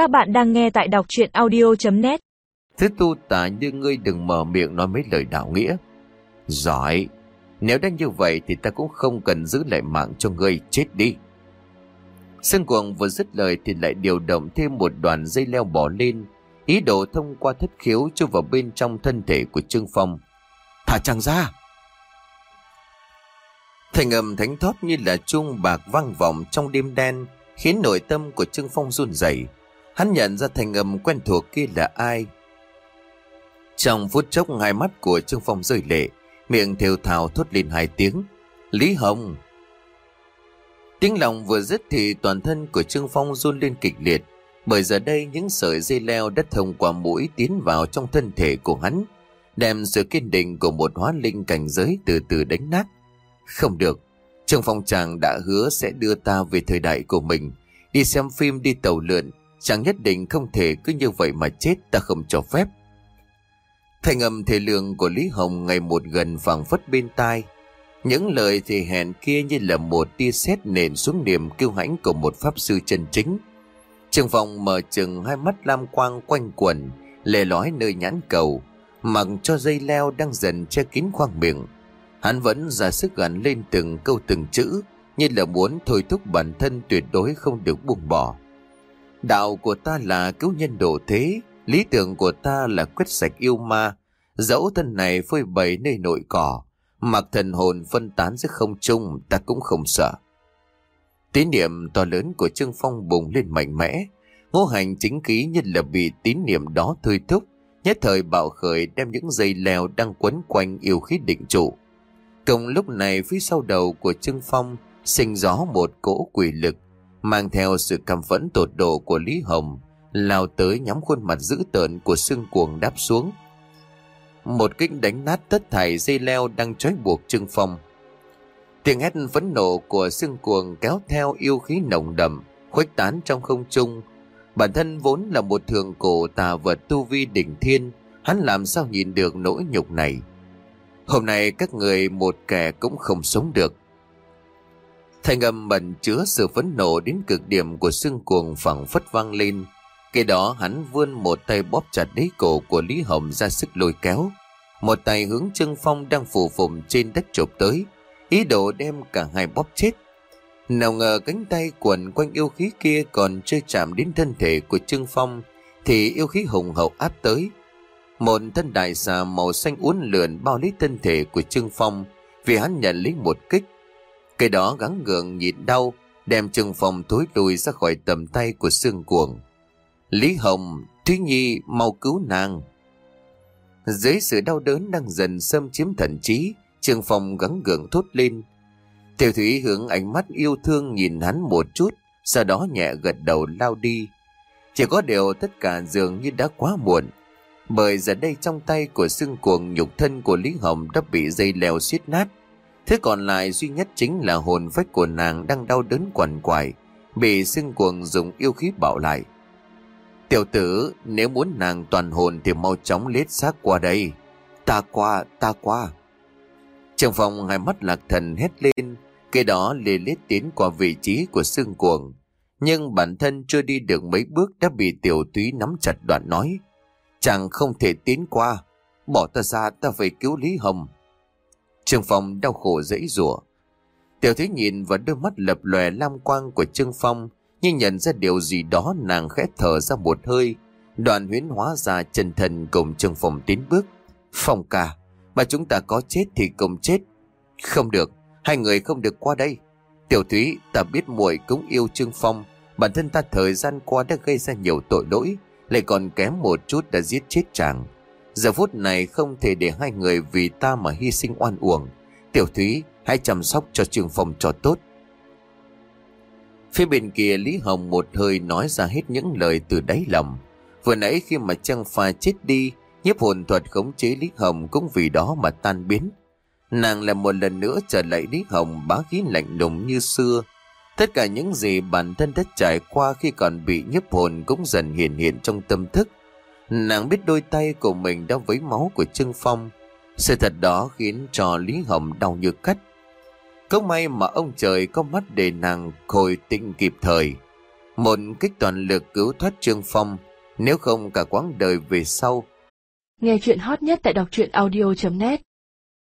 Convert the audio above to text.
Các bạn đang nghe tại đọc chuyện audio.net Thứ tu tà như ngươi đừng mở miệng nói mấy lời đạo nghĩa. Giỏi, nếu đã như vậy thì ta cũng không cần giữ lại mạng cho ngươi chết đi. Sân cuồng vừa dứt lời thì lại điều động thêm một đoàn dây leo bỏ lên, ý đồ thông qua thất khiếu chui vào bên trong thân thể của Trương Phong. Thả chàng ra! Thành âm thánh thót như là chuông bạc vang vọng trong đêm đen, khiến nội tâm của Trương Phong run rẩy. Hắn nhận ra thành âm quen thuộc kia là ai. Trong phút chốc hai mắt của Trương Phong rơi lệ, miệng thều thào thốt lên hai tiếng. Lý Hồng! Tiếng lòng vừa dứt thì toàn thân của Trương Phong run lên kịch liệt, bởi giờ đây những sợi dây leo đã thông qua mũi tiến vào trong thân thể của hắn, đem sự kiên định của một hóa linh cảnh giới từ từ đánh nát. Không được, Trương Phong chàng đã hứa sẽ đưa ta về thời đại của mình, đi xem phim đi tàu lượn, chẳng nhất định không thể cứ như vậy mà chết ta không cho phép. Thành âm thể lượng của Lý Hồng ngày một gần phảng phất bên tai, những lời thì hẹn kia như là một tia sét nền xuống niềm kiêu hãnh của một pháp sư chân chính. Trường phòng mở chừng hai mắt lam quang quanh quẩn, lè lói nơi nhãn cầu, mặc cho dây leo đang dần che kín khoang miệng. Hắn vẫn ra sức gắn lên từng câu từng chữ, như là muốn thôi thúc bản thân tuyệt đối không được buông bỏ. Đạo của ta là cứu nhân độ thế, lý tưởng của ta là quyết sạch yêu ma, dẫu thân này phơi bày nơi nội cỏ, mặc thần hồn phân tán giữa không trung ta cũng không sợ. Tín niệm to lớn của Trương Phong bùng lên mạnh mẽ, ngô hành chính khí như là bị tín niệm đó thôi thúc, nhất thời bạo khởi đem những dây leo đang quấn quanh yêu khí định trụ. Cùng lúc này phía sau đầu của Trương Phong sinh gió một cỗ quỷ lực, mang theo sự căm phẫn tột độ của Lý Hồng, lao tới nhắm khuôn mặt dữ tợn của xương cuồng đáp xuống. Một kích đánh nát tất thảy dây leo đang trói buộc Trương Phong. Tiếng hét phẫn nộ của xương cuồng kéo theo yêu khí nồng đậm, khuếch tán trong không trung. Bản thân vốn là một thường cổ tà vật tu vi đỉnh thiên, hắn làm sao nhìn được nỗi nhục này. Hôm nay các người một kẻ cũng không sống được. Thanh âm bẩn chứa sự phẫn nộ đến cực điểm của xương cuồng phẳng phất vang lên. Cái đó hắn vươn một tay bóp chặt đế cổ của Lý Hồng ra sức lôi kéo. Một tay hướng Trương Phong đang phù phùng trên đất chụp tới, ý đồ đem cả hai bóp chết. Nào ngờ cánh tay quẩn quanh yêu khí kia còn chưa chạm đến thân thể của Trương Phong, thì yêu khí hùng hậu áp tới. Một thân đại xà màu xanh uốn lượn bao lấy thân thể của Trương Phong, vì hắn nhận lấy một kích. Cái đó gắng gượng nhịn đau, đem Trương Phong thối lùi ra khỏi tầm tay của xương cuồng. Lý Hồng, Thúy Nhi mau cứu nàng. Dưới sự đau đớn đang dần xâm chiếm thần trí, Trương Phong gắng gượng thốt lên. Tiểu Thúy hướng ánh mắt yêu thương nhìn hắn một chút, sau đó nhẹ gật đầu lao đi. Chỉ có điều tất cả dường như đã quá muộn, bởi giờ đây trong tay của xương cuồng nhục thân của Lý Hồng đã bị dây leo xiết nát. Thứ còn lại duy nhất chính là hồn phách của nàng đang đau đớn quằn quại, bị xương cuồng dùng yêu khí bảo lại. Tiểu tử, nếu muốn nàng toàn hồn thì mau chóng lết xác qua đây. Ta qua, ta qua. Trong phòng hai mắt lạc thần hét lên, cái đó lê lết tiến qua vị trí của xương cuồng. Nhưng bản thân chưa đi được mấy bước đã bị tiểu túy nắm chặt đoạn nói. Chàng không thể tiến qua, bỏ ta ra ta phải cứu Lý Hồng. Trương Phong đau khổ dãy rủa Tiểu Thúy nhìn vào đôi mắt lập lòe lam quang của Trương Phong, nhưng nhận ra điều gì đó nàng khẽ thở ra một hơi. Đoàn huyến hóa ra chân thần cùng Trương Phong tiến bước. Phong ca, mà chúng ta có chết thì cùng chết. Không được, hai người không được qua đây. Tiểu Thúy, ta biết muội cũng yêu Trương Phong. Bản thân ta thời gian qua đã gây ra nhiều tội lỗi, lại còn kém một chút đã giết chết chàng. Giờ phút này không thể để hai người vì ta mà hy sinh oan uổng. Tiểu Thúy, hãy chăm sóc cho trường phòng cho tốt. Phía bên kia Lý Hồng một hơi nói ra hết những lời từ đáy lòng. Vừa nãy khi mà Trăng Pha chết đi, nhiếp hồn thuật khống chế Lý Hồng cũng vì đó mà tan biến. Nàng lại một lần nữa trở lại Lý Hồng bá khí lạnh lùng như xưa. Tất cả những gì bản thân đã trải qua khi còn bị nhiếp hồn cũng dần hiện hiện trong tâm thức. Nàng biết đôi tay của mình đã vấy máu của Trương Phong. Sự thật đó khiến cho Lý Hồng đau như cắt. Có may mà ông trời có mắt để nàng khôi tinh kịp thời. Một kích toàn lực cứu thoát Trương Phong, nếu không cả quãng đời về sau. Nghe chuyện hot nhất tại đọc truyện audio.net